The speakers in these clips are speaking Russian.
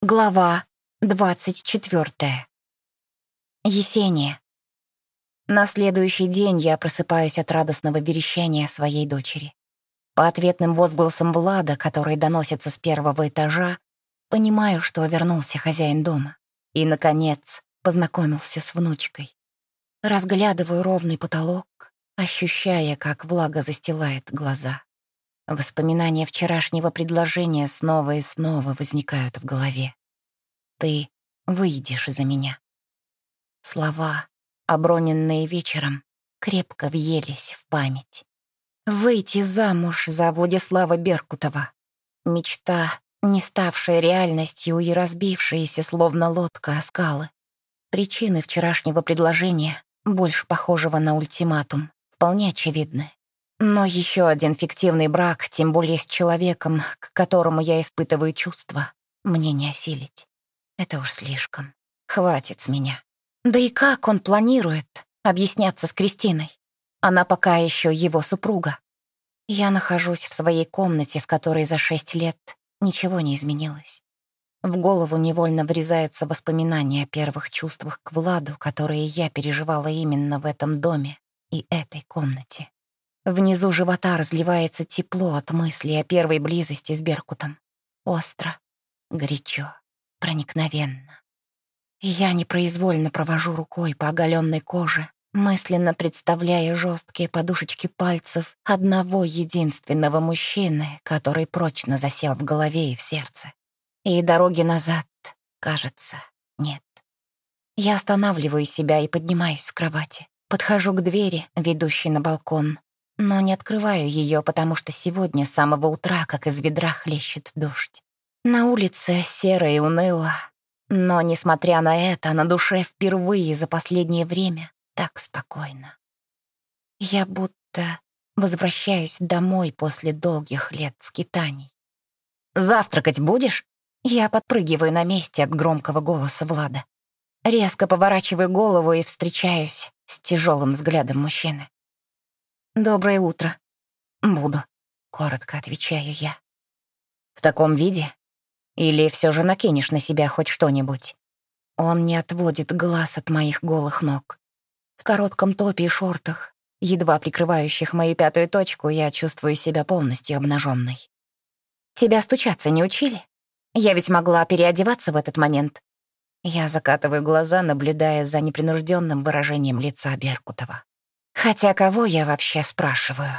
Глава двадцать четвертая. Есения. На следующий день я просыпаюсь от радостного верещания своей дочери. По ответным возгласам Влада, которые доносятся с первого этажа, понимаю, что вернулся хозяин дома. И, наконец, познакомился с внучкой. Разглядываю ровный потолок, ощущая, как влага застилает глаза. Воспоминания вчерашнего предложения снова и снова возникают в голове. «Ты выйдешь за меня». Слова, оброненные вечером, крепко въелись в память. Выйти замуж за Владислава Беркутова. Мечта, не ставшая реальностью и разбившаяся, словно лодка о скалы. Причины вчерашнего предложения, больше похожего на ультиматум, вполне очевидны. Но еще один фиктивный брак, тем более с человеком, к которому я испытываю чувства, мне не осилить. Это уж слишком. Хватит с меня. Да и как он планирует объясняться с Кристиной? Она пока еще его супруга. Я нахожусь в своей комнате, в которой за шесть лет ничего не изменилось. В голову невольно врезаются воспоминания о первых чувствах к Владу, которые я переживала именно в этом доме и этой комнате. Внизу живота разливается тепло от мысли о первой близости с Беркутом. Остро, горячо, проникновенно. Я непроизвольно провожу рукой по оголенной коже, мысленно представляя жесткие подушечки пальцев одного единственного мужчины, который прочно засел в голове и в сердце. И дороги назад, кажется, нет. Я останавливаю себя и поднимаюсь с кровати. Подхожу к двери, ведущей на балкон, но не открываю ее, потому что сегодня с самого утра, как из ведра, хлещет дождь. На улице серо и уныло, но, несмотря на это, на душе впервые за последнее время так спокойно. Я будто возвращаюсь домой после долгих лет скитаний. «Завтракать будешь?» Я подпрыгиваю на месте от громкого голоса Влада. Резко поворачиваю голову и встречаюсь с тяжелым взглядом мужчины. «Доброе утро». «Буду», — коротко отвечаю я. «В таком виде? Или все же накинешь на себя хоть что-нибудь?» Он не отводит глаз от моих голых ног. В коротком топе и шортах, едва прикрывающих мою пятую точку, я чувствую себя полностью обнаженной. «Тебя стучаться не учили? Я ведь могла переодеваться в этот момент». Я закатываю глаза, наблюдая за непринужденным выражением лица Беркутова. Хотя кого я вообще спрашиваю?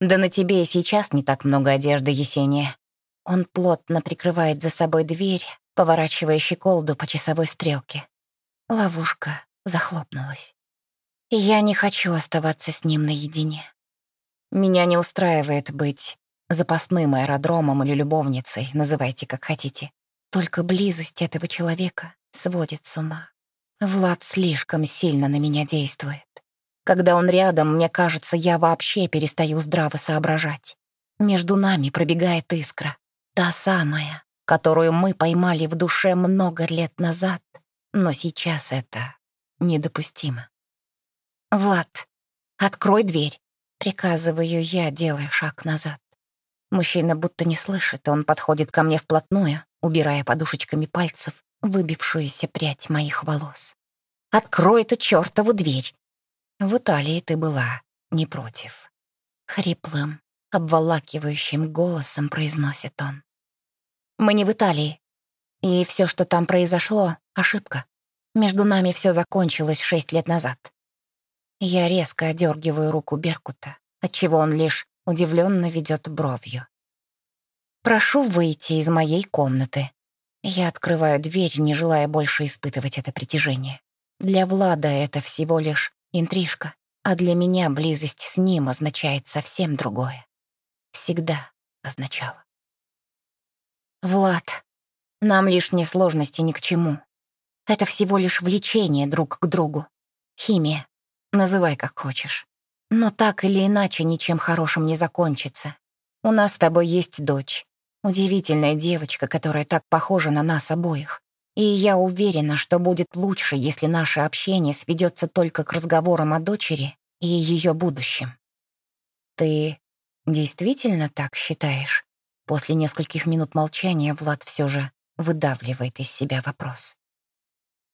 Да на тебе и сейчас не так много одежды, Есения. Он плотно прикрывает за собой дверь, поворачивая щеколду по часовой стрелке. Ловушка захлопнулась. Я не хочу оставаться с ним наедине. Меня не устраивает быть запасным аэродромом или любовницей, называйте как хотите. Только близость этого человека сводит с ума. Влад слишком сильно на меня действует. Когда он рядом, мне кажется, я вообще перестаю здраво соображать. Между нами пробегает искра. Та самая, которую мы поймали в душе много лет назад, но сейчас это недопустимо. «Влад, открой дверь», — приказываю я, делая шаг назад. Мужчина будто не слышит, он подходит ко мне вплотную, убирая подушечками пальцев выбившуюся прядь моих волос. «Открой эту чертову дверь!» В Италии ты была не против. Хриплым, обволакивающим голосом произносит он. Мы не в Италии. И все, что там произошло, — ошибка. Между нами все закончилось шесть лет назад. Я резко одергиваю руку Беркута, отчего он лишь удивленно ведет бровью. «Прошу выйти из моей комнаты». Я открываю дверь, не желая больше испытывать это притяжение. Для Влада это всего лишь Интрижка. А для меня близость с ним означает совсем другое. Всегда означало. Влад, нам лишние сложности ни к чему. Это всего лишь влечение друг к другу. Химия. Называй как хочешь. Но так или иначе ничем хорошим не закончится. У нас с тобой есть дочь. Удивительная девочка, которая так похожа на нас обоих. И я уверена, что будет лучше, если наше общение сведется только к разговорам о дочери и ее будущем. Ты действительно так считаешь? После нескольких минут молчания Влад все же выдавливает из себя вопрос.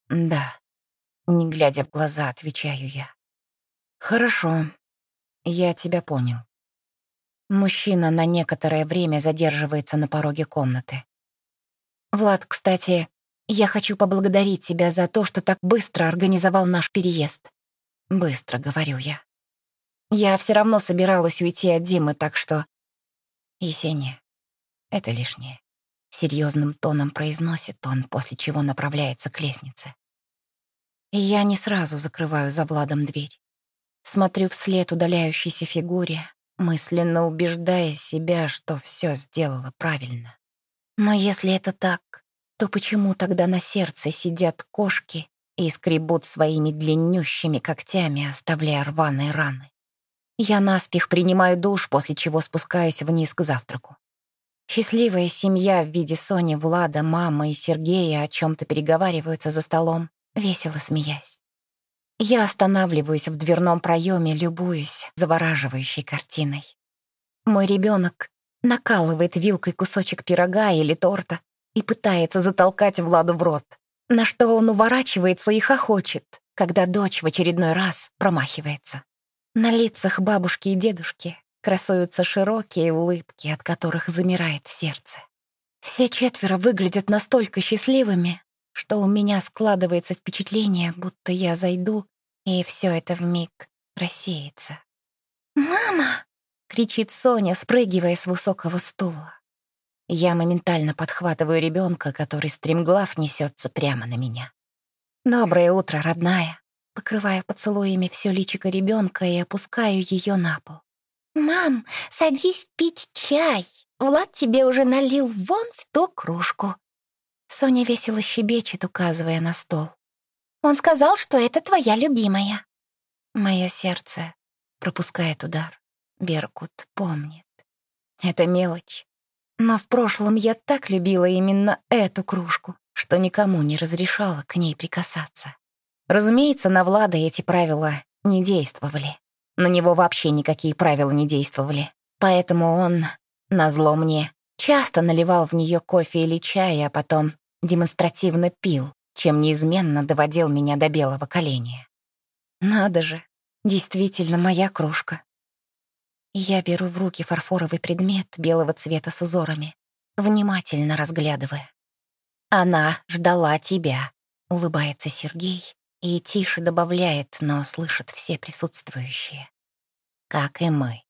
«Да», — не глядя в глаза, отвечаю я. «Хорошо, я тебя понял». Мужчина на некоторое время задерживается на пороге комнаты. «Влад, кстати, я хочу поблагодарить тебя за то, что так быстро организовал наш переезд». «Быстро», — говорю я. «Я все равно собиралась уйти от Димы, так что...» «Есения, это лишнее», — серьезным тоном произносит он, после чего направляется к лестнице. Я не сразу закрываю за Владом дверь. Смотрю вслед удаляющейся фигуре, мысленно убеждая себя, что все сделала правильно. Но если это так, то почему тогда на сердце сидят кошки и скребут своими длиннющими когтями, оставляя рваные раны? Я наспех принимаю душ, после чего спускаюсь вниз к завтраку. Счастливая семья в виде Сони, Влада, мамы и Сергея о чем то переговариваются за столом, весело смеясь. Я останавливаюсь в дверном проеме, любуюсь завораживающей картиной. Мой ребенок накалывает вилкой кусочек пирога или торта и пытается затолкать Владу в рот, на что он уворачивается и хохочет, когда дочь в очередной раз промахивается. На лицах бабушки и дедушки красуются широкие улыбки, от которых замирает сердце. Все четверо выглядят настолько счастливыми, что у меня складывается впечатление, будто я зайду, и все это вмиг рассеется. «Мама!» — кричит Соня, спрыгивая с высокого стула. Я моментально подхватываю ребенка, который стремглав несется прямо на меня. «Доброе утро, родная!» Покрывая поцелуями все личико ребенка и опускаю ее на пол. «Мам, садись пить чай. Влад тебе уже налил вон в ту кружку». Соня весело щебечет, указывая на стол. «Он сказал, что это твоя любимая». Мое сердце пропускает удар. Беркут помнит. Это мелочь. Но в прошлом я так любила именно эту кружку, что никому не разрешала к ней прикасаться. Разумеется, на Влада эти правила не действовали. На него вообще никакие правила не действовали. Поэтому он, назло мне, часто наливал в нее кофе или чай, а потом демонстративно пил, чем неизменно доводил меня до белого коленя. Надо же, действительно моя кружка. Я беру в руки фарфоровый предмет белого цвета с узорами, внимательно разглядывая. «Она ждала тебя», — улыбается Сергей и тише добавляет, но слышат все присутствующие. Как и мы.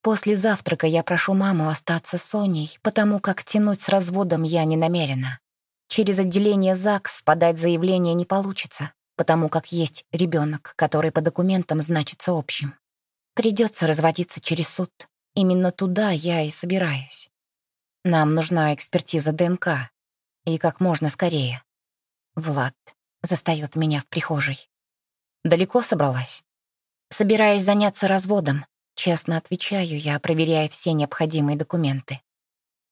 После завтрака я прошу маму остаться с Соней, потому как тянуть с разводом я не намерена. Через отделение ЗАГС подать заявление не получится, потому как есть ребенок, который по документам значится общим. Придется разводиться через суд. Именно туда я и собираюсь. Нам нужна экспертиза ДНК. И как можно скорее. Влад застает меня в прихожей. Далеко собралась? Собираюсь заняться разводом. Честно отвечаю я, проверяя все необходимые документы.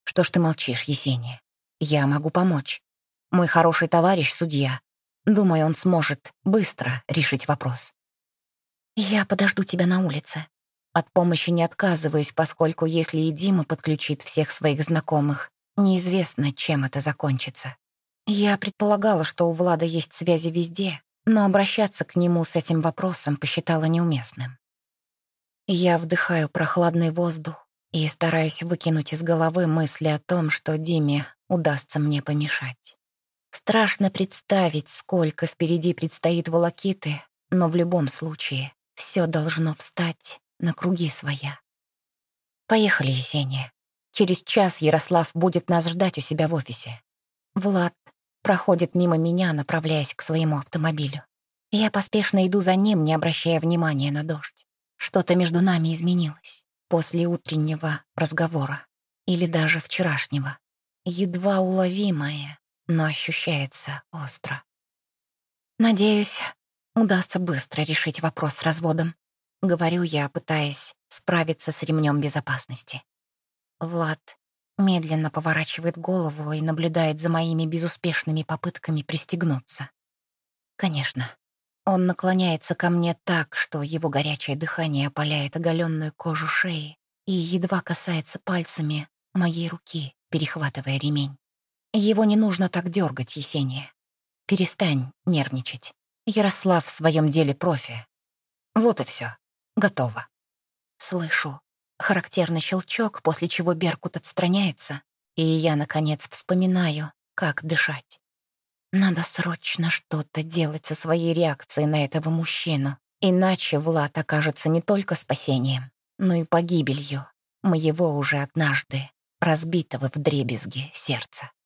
Что ж ты молчишь, Есения? Я могу помочь. Мой хороший товарищ — судья. Думаю, он сможет быстро решить вопрос. «Я подожду тебя на улице. От помощи не отказываюсь, поскольку если и Дима подключит всех своих знакомых, неизвестно, чем это закончится. Я предполагала, что у Влада есть связи везде, но обращаться к нему с этим вопросом посчитала неуместным. Я вдыхаю прохладный воздух и стараюсь выкинуть из головы мысли о том, что Диме удастся мне помешать. Страшно представить, сколько впереди предстоит волокиты, но в любом случае все должно встать на круги своя. Поехали, Есения. Через час Ярослав будет нас ждать у себя в офисе. Влад проходит мимо меня, направляясь к своему автомобилю. Я поспешно иду за ним, не обращая внимания на дождь. Что-то между нами изменилось после утреннего разговора или даже вчерашнего. Едва уловимое, но ощущается остро. Надеюсь, Удастся быстро решить вопрос с разводом. Говорю я, пытаясь справиться с ремнем безопасности. Влад медленно поворачивает голову и наблюдает за моими безуспешными попытками пристегнуться. Конечно, он наклоняется ко мне так, что его горячее дыхание опаляет оголенную кожу шеи и едва касается пальцами моей руки, перехватывая ремень. Его не нужно так дергать, Есения. Перестань нервничать. Ярослав в своем деле профи. Вот и все. Готово. Слышу. Характерный щелчок, после чего Беркут отстраняется, и я, наконец, вспоминаю, как дышать. Надо срочно что-то делать со своей реакцией на этого мужчину, иначе Влад окажется не только спасением, но и погибелью моего уже однажды разбитого в дребезги сердца.